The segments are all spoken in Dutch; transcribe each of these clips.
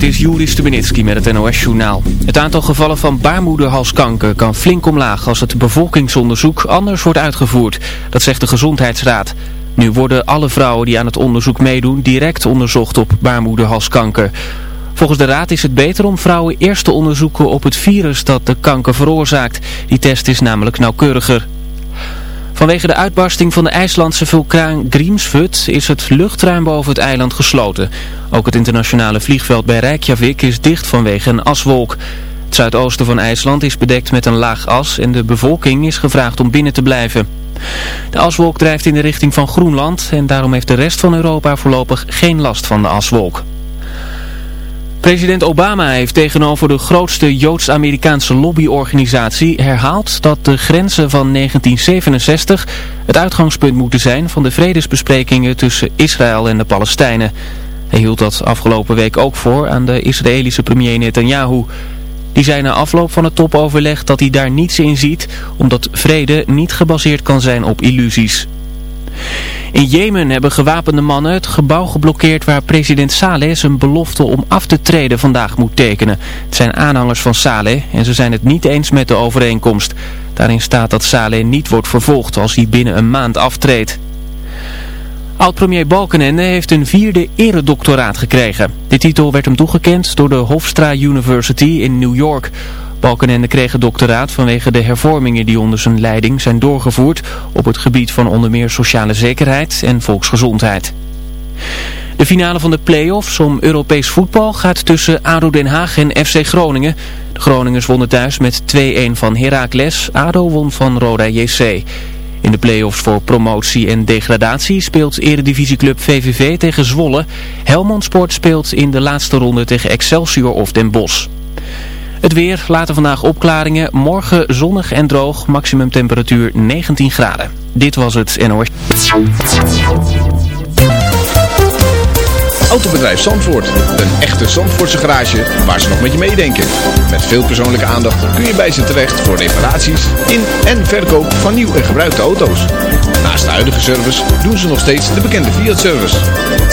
dit is Juri Stubenitski met het NOS-journaal. Het aantal gevallen van baarmoederhalskanker kan flink omlaag als het bevolkingsonderzoek anders wordt uitgevoerd. Dat zegt de Gezondheidsraad. Nu worden alle vrouwen die aan het onderzoek meedoen direct onderzocht op baarmoederhalskanker. Volgens de raad is het beter om vrouwen eerst te onderzoeken op het virus dat de kanker veroorzaakt. Die test is namelijk nauwkeuriger. Vanwege de uitbarsting van de IJslandse vulkaan Grímsvötn is het luchtruim boven het eiland gesloten. Ook het internationale vliegveld bij Reykjavik is dicht vanwege een aswolk. Het zuidoosten van IJsland is bedekt met een laag as en de bevolking is gevraagd om binnen te blijven. De aswolk drijft in de richting van Groenland en daarom heeft de rest van Europa voorlopig geen last van de aswolk. President Obama heeft tegenover de grootste Joods-Amerikaanse lobbyorganisatie herhaald dat de grenzen van 1967 het uitgangspunt moeten zijn van de vredesbesprekingen tussen Israël en de Palestijnen. Hij hield dat afgelopen week ook voor aan de Israëlische premier Netanyahu. Die zei na afloop van het topoverleg dat hij daar niets in ziet, omdat vrede niet gebaseerd kan zijn op illusies. In Jemen hebben gewapende mannen het gebouw geblokkeerd waar president Saleh zijn belofte om af te treden vandaag moet tekenen. Het zijn aanhangers van Saleh en ze zijn het niet eens met de overeenkomst. Daarin staat dat Saleh niet wordt vervolgd als hij binnen een maand aftreedt. Oud-premier Balkenende heeft een vierde eredoctoraat gekregen. De titel werd hem toegekend door de Hofstra University in New York. Balkenende kreeg doctoraat vanwege de hervormingen die onder zijn leiding zijn doorgevoerd op het gebied van onder meer sociale zekerheid en volksgezondheid. De finale van de play-offs om Europees voetbal gaat tussen ADO Den Haag en FC Groningen. De Groningers wonnen thuis met 2-1 van Heracles, ADO won van Roda JC. In de play-offs voor promotie en degradatie speelt eredivisieclub VVV tegen Zwolle. Helmond Sport speelt in de laatste ronde tegen Excelsior of Den Bosch. Het weer, later vandaag opklaringen, morgen zonnig en droog, maximum temperatuur 19 graden. Dit was het NOS. Autobedrijf Zandvoort, een echte Zandvoortse garage waar ze nog met je meedenken. Met veel persoonlijke aandacht kun je bij ze terecht voor reparaties in en verkoop van nieuw en gebruikte auto's. Naast de huidige service doen ze nog steeds de bekende Fiat-service.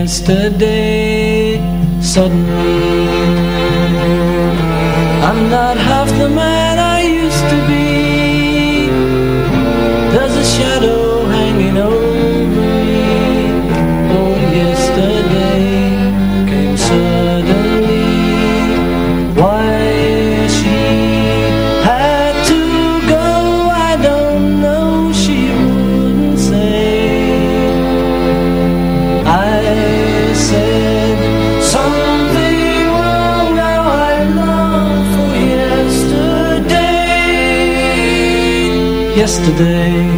yesterday. Suddenly, I'm not half the man I used to be. There's a shadow yesterday.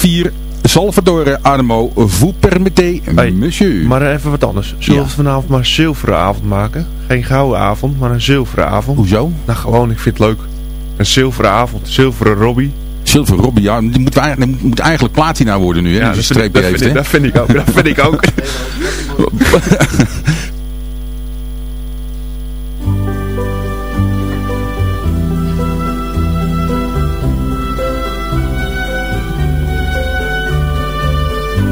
4 Salvatore Adamo Vous permettez, Hey, monsieur. Maar even wat anders. Zullen Ja. we vanavond maar een zilveren avond maken? Geen gouden avond, maar een zilveren avond. Hoezo? Nou gewoon, ik vind het leuk. Een zilveren avond, zilveren Robbie. Silver Robbie, ja, die moet, eigenlijk, die moet eigenlijk platina worden nu. Hè, ja, die dat, vind ik, streepje dat, heeft, vind ik, hè? dat vind ik ook. Dat vind ik ook.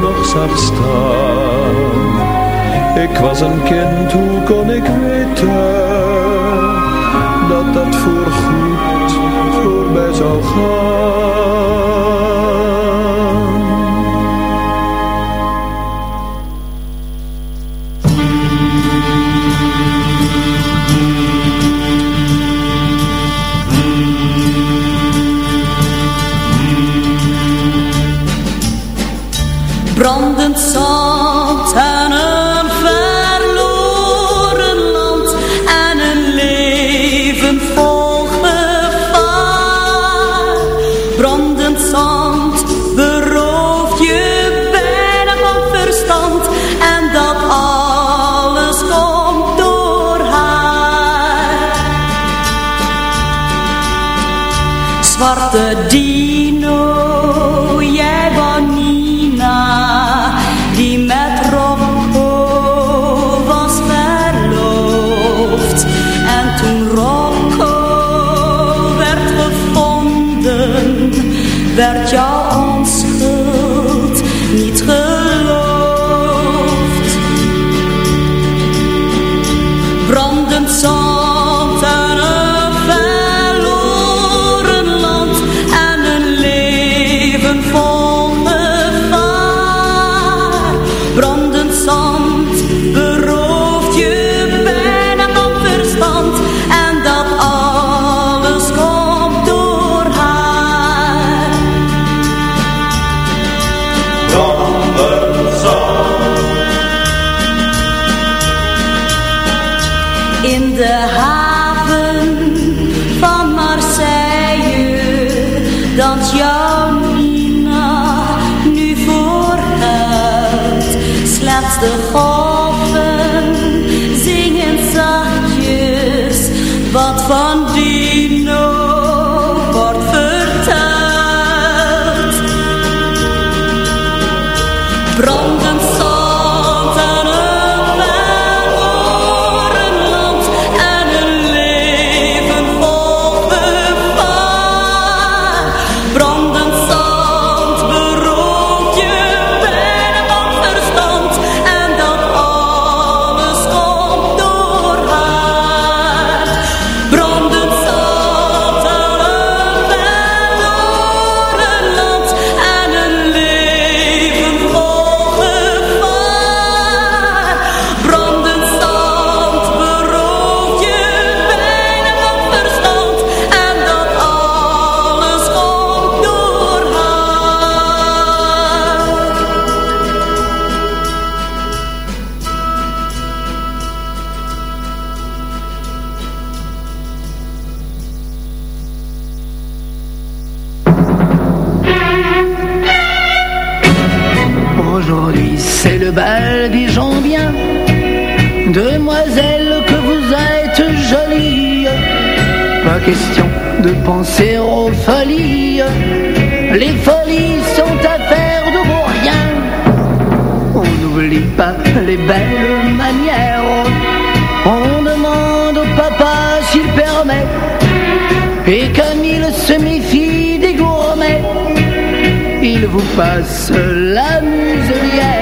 nog zag staan. Ik was een kind, hoe kon ik weten dat dat voorgoed voorbij zou gaan? Brandend zand c'est le bal des gens bien. Demoiselle que vous êtes jolie. Pas question de penser aux folies. Les folies sont affaires de vos rien On n'oublie pas les belles manières. On demande au papa s'il permet. Et comme il se méfie des gourmets il vous passe la muselière.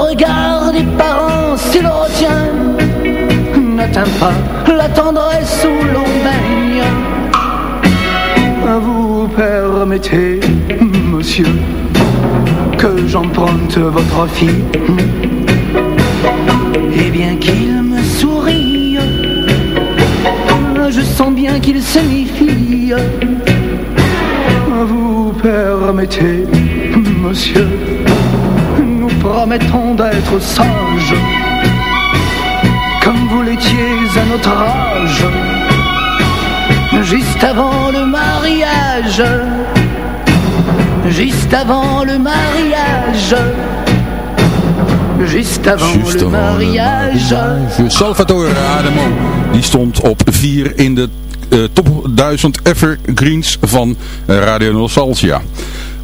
Le regard des parents, s'il retient, n'atteint pas la tendresse où l'on baigne. Vous permettez, monsieur, que j'emprunte votre fille. Et bien qu'il me sourie, je sens bien qu'il se méfie. Vous permettez, monsieur, promettons d'être sages, comme vous l'étiez à notre âge, juste avant le mariage, juste avant le mariage. Juste avant le avant le mariage. Salvatore Adamo, die stond op 4 in de eh, top 1000 evergreens van eh, Radio Nostalgia.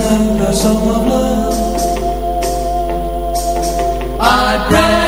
Out our song of love. I press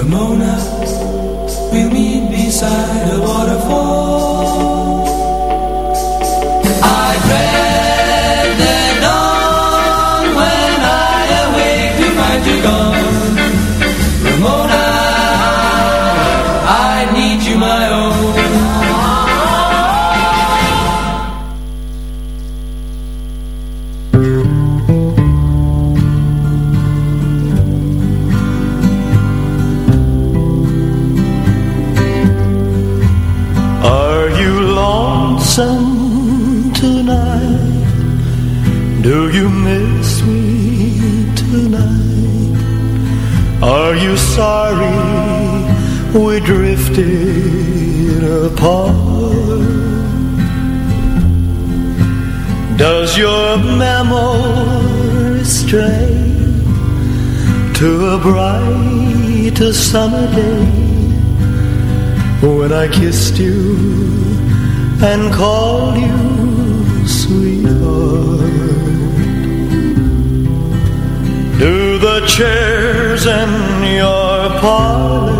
Ramona, we'll meet beside a waterfall. Your memory stray to a bright summer day? when I kissed you and called you sweetheart. Do the chairs in your parlor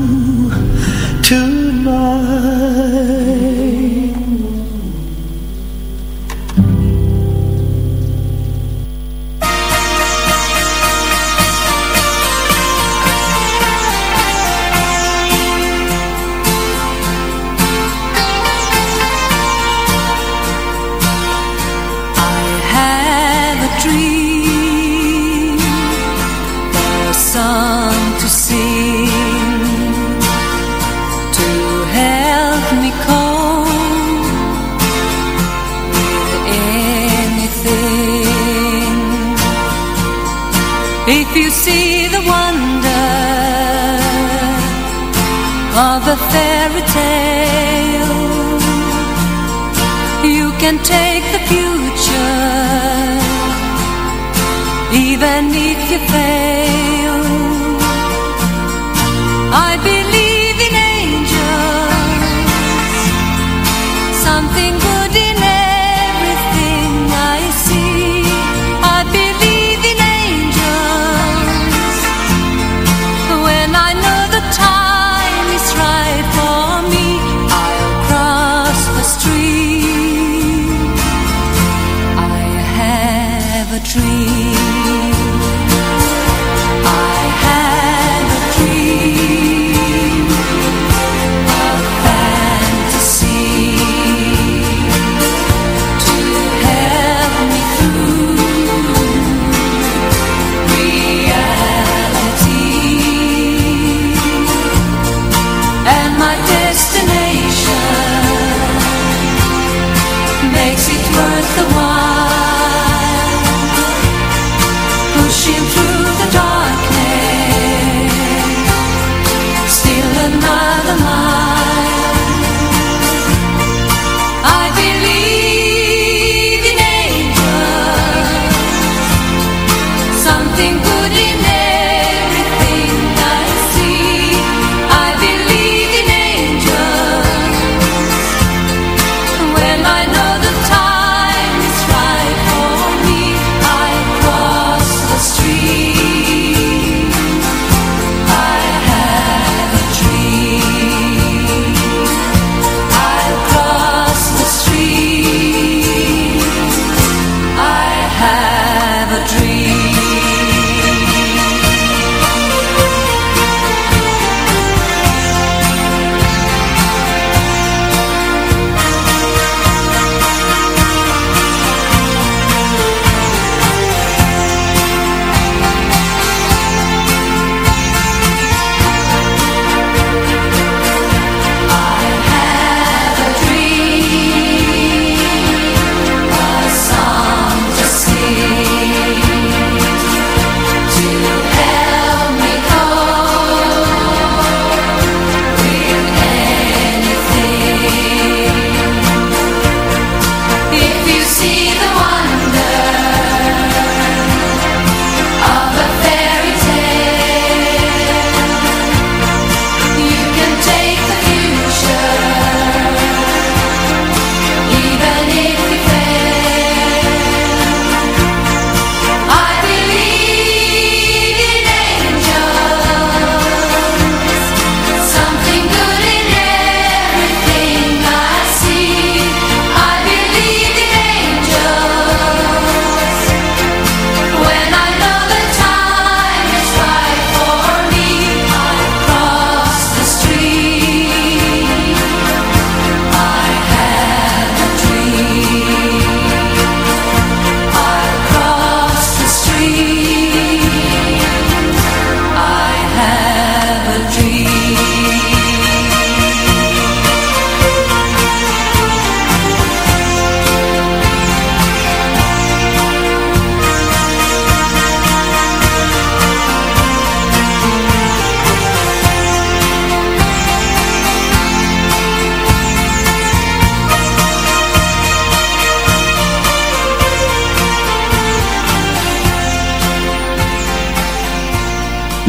tale. You can take the future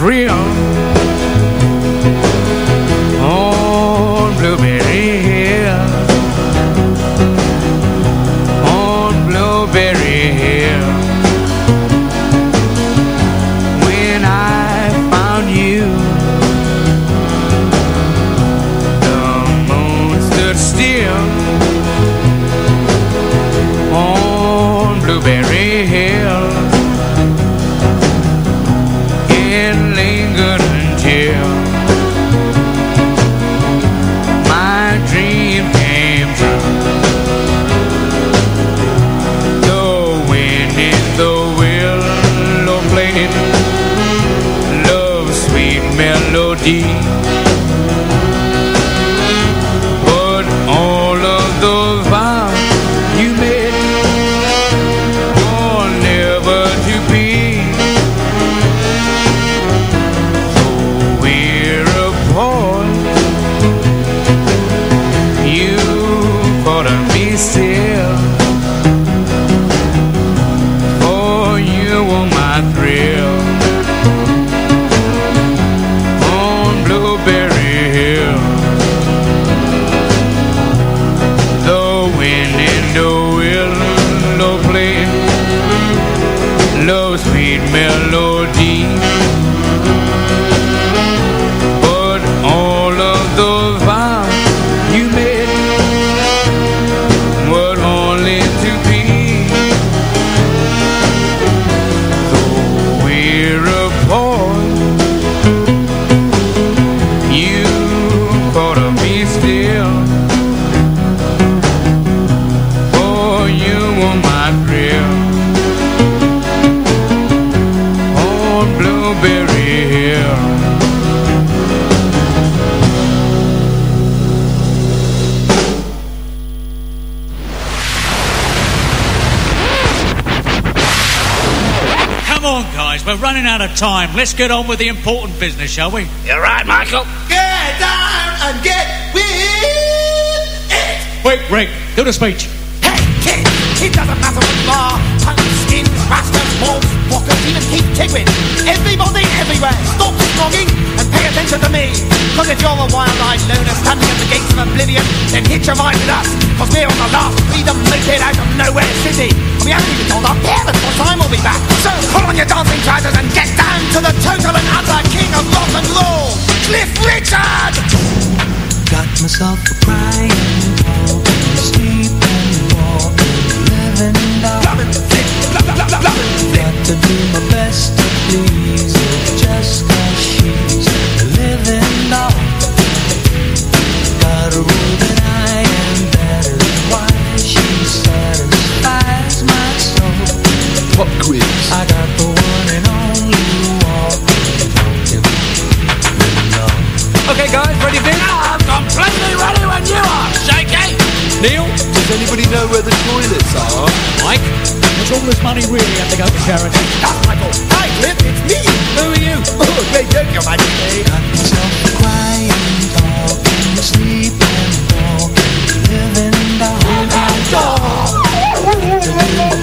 real let's get on with the important business, shall we? You're right, Michael. Get down and get with it. Wait, Rick, do the speech. Hey, kid, it doesn't matter what law, punks, skin, rascals, wolves, walkers, even keep tigwin. Everybody everywhere, stop snogging and pay attention to me. Cause if you're a wild-eyed loner standing at the gates of oblivion, then hitch a ride with us. Cause we're on the last freedom located out of nowhere city. We haven't even told our parents what time we'll be back. So pull on your dancing trousers and get down to the total and utter king of rock and roll, Cliff Richard! Got myself a crying, sleep and walk, living out. Loving, loving, loving, loving. Got to do my best to please, it, just Does anybody know where the toilets are? Mike? Was all this money really had to go to charity? Not Michael! Hi, Cliff! It's me! Who are you? Oh, great joke, your majesty! Got myself crying, talking, sleeping, walking, living the whole damn dog!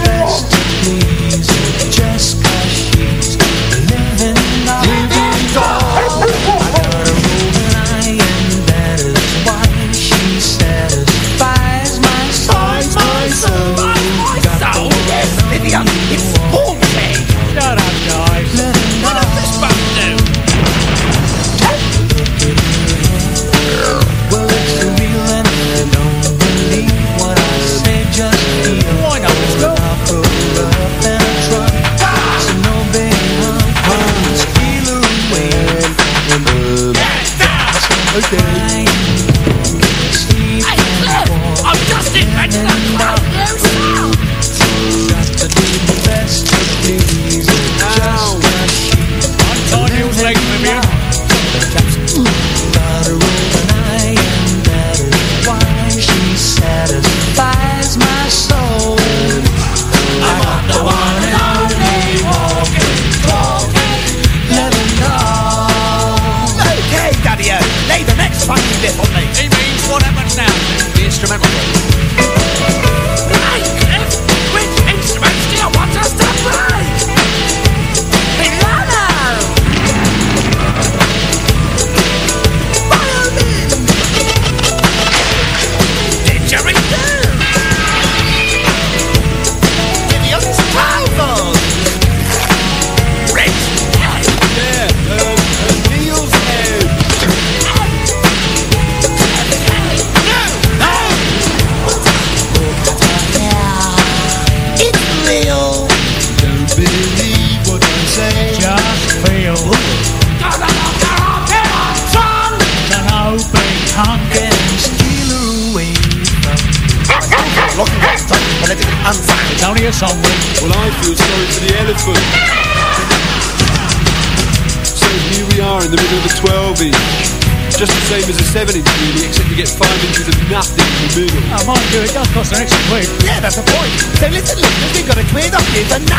Yeah, that's the point. So listen, look, we gotta clear up here tonight.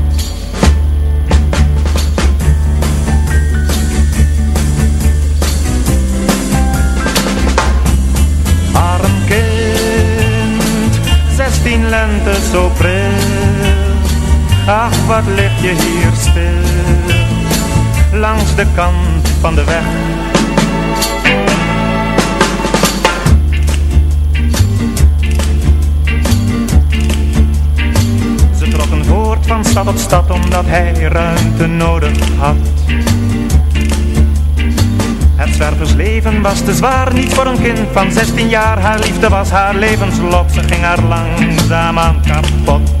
Ach, wat lig je hier stil, langs de kant van de weg. Ze trokken voort van stad tot stad, omdat hij ruimte nodig had. Het zwerversleven was te zwaar, niet voor een kind van 16 jaar. Haar liefde was haar levenslot, ze ging haar langzaam aan kapot.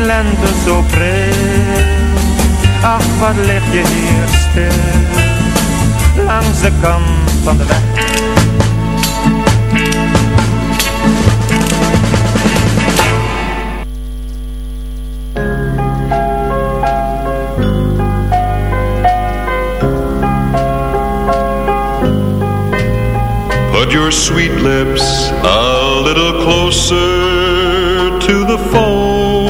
Zestien lente zo pril. Ach, wat lig je hier stil, langs de kant van de weg. Put your sweet lips a little closer to the phone.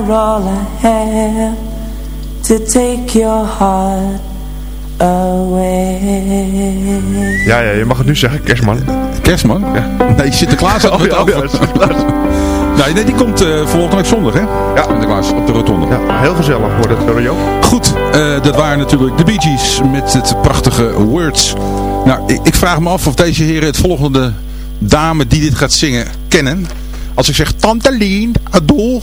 are all I have to take your heart away. Ja, ja, je mag het nu zeggen, kerstman. Kerstman? Ja. Nee, Sinterklaas had Oh, het ja, over. ja, Sinterklaas. Nee, nee, die komt eh volgende week zondag, hè? Ja. Sinterklaas op de rotonde. Ja, heel gezellig wordt het, Rio. Goed, eh, dat waren natuurlijk de Bee Gees met het prachtige Words. Nou, ik, ik vraag me af of deze heren het volgende dame die dit gaat zingen kennen. Als ik zeg Tante Lien, Adol,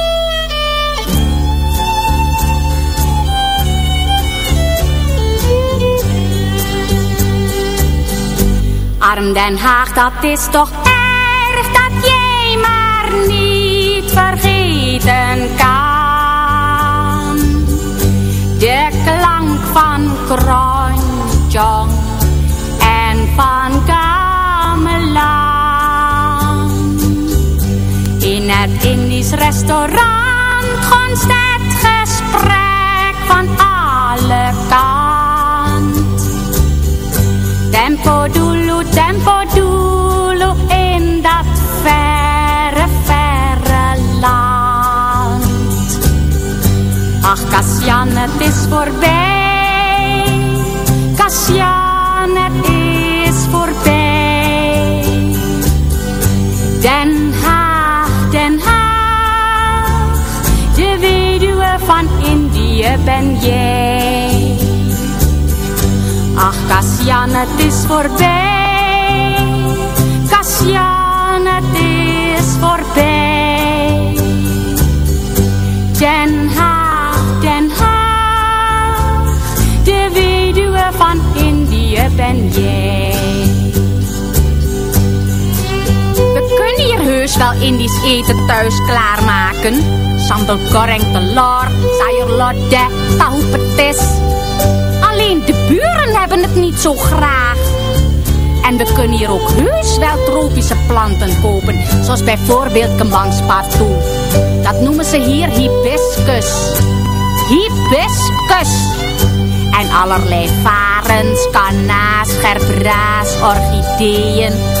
Arm Den Haag, dat is toch erg dat jij maar niet vergeten kan. De klank van Kronjong en van Gamelan. In het Indisch restaurant gonst het gesprek van alle kant. Tempo dulu, Het is voorbij. Kasjan, het is voorbij. Den Haag, Den Haag, de weduwe van Indië ben jij. Ach, Kasjan, het is voorbij. Wel Indisch eten thuis klaarmaken. Sambal goreng sayur lodeh, tahu petis. Alleen de buren hebben het niet zo graag. En we kunnen hier ook heus wel tropische planten kopen. Zoals bijvoorbeeld kembangspartoe. Dat noemen ze hier hibiscus. Hibiscus. En allerlei varens, kanna's, gerbraas, orchideeën.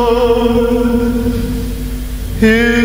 Here.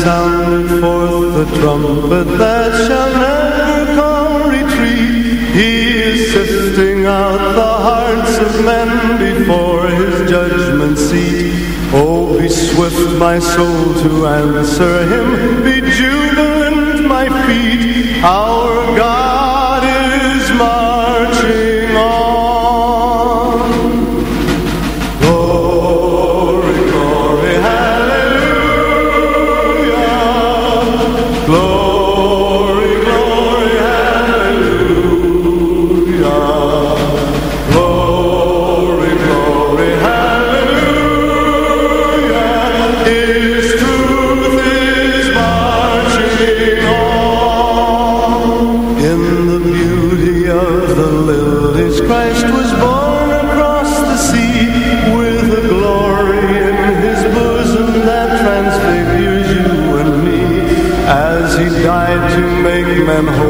Has sounded forth the trumpet that shall never come retreat. He is sifting out the hearts of men before his judgment seat. Oh, be swift, my soul, to answer him. Be jubilant, my feet. And Hof.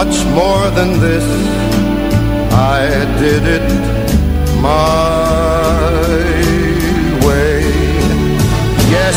much more than this, I did it my way. Yes,